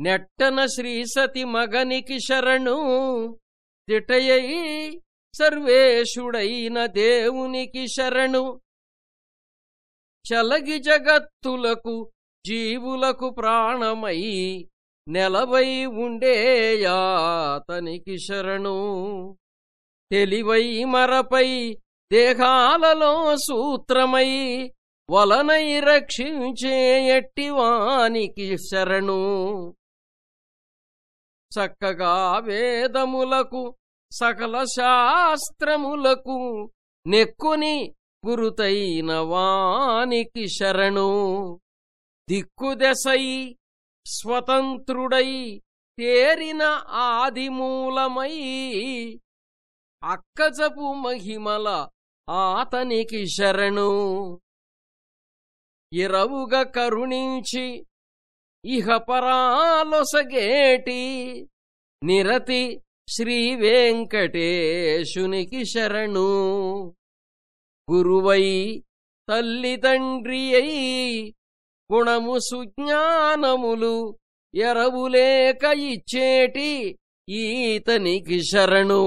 నెట్టన శ్రీసతి మగనికి శరణు తిటయై సర్వేశుడైన దేవునికి శరణు. చలగి జగత్తులకు జీవులకు ప్రాణమై నెలవై ఉండేయాతనికి శరణు. తెలివై మరపై దేహాలలో సూత్రమై వలనై రక్షించే ఎట్టివానికి శరణు. చక్కగా వేదములకు సకల శాస్త్రములకు నెక్కుని గురుతైన వానికి శరణు. దిక్కుదెసై స్వతంత్రుడై తేరిన ఆదిమూలమై అక్కజపు మహిమల ఆతనికి శరణు. ఇరవుగ కరుణించి ఇహపరాలొసగేటి నిరతి శ్రీవేంకటేశునికి శరణు. గురువై తల్లిదండ్రి అయి గుణము సుజ్ఞానములు ఎరవులేక ఇచ్చేటి ఈతనికి శరణు.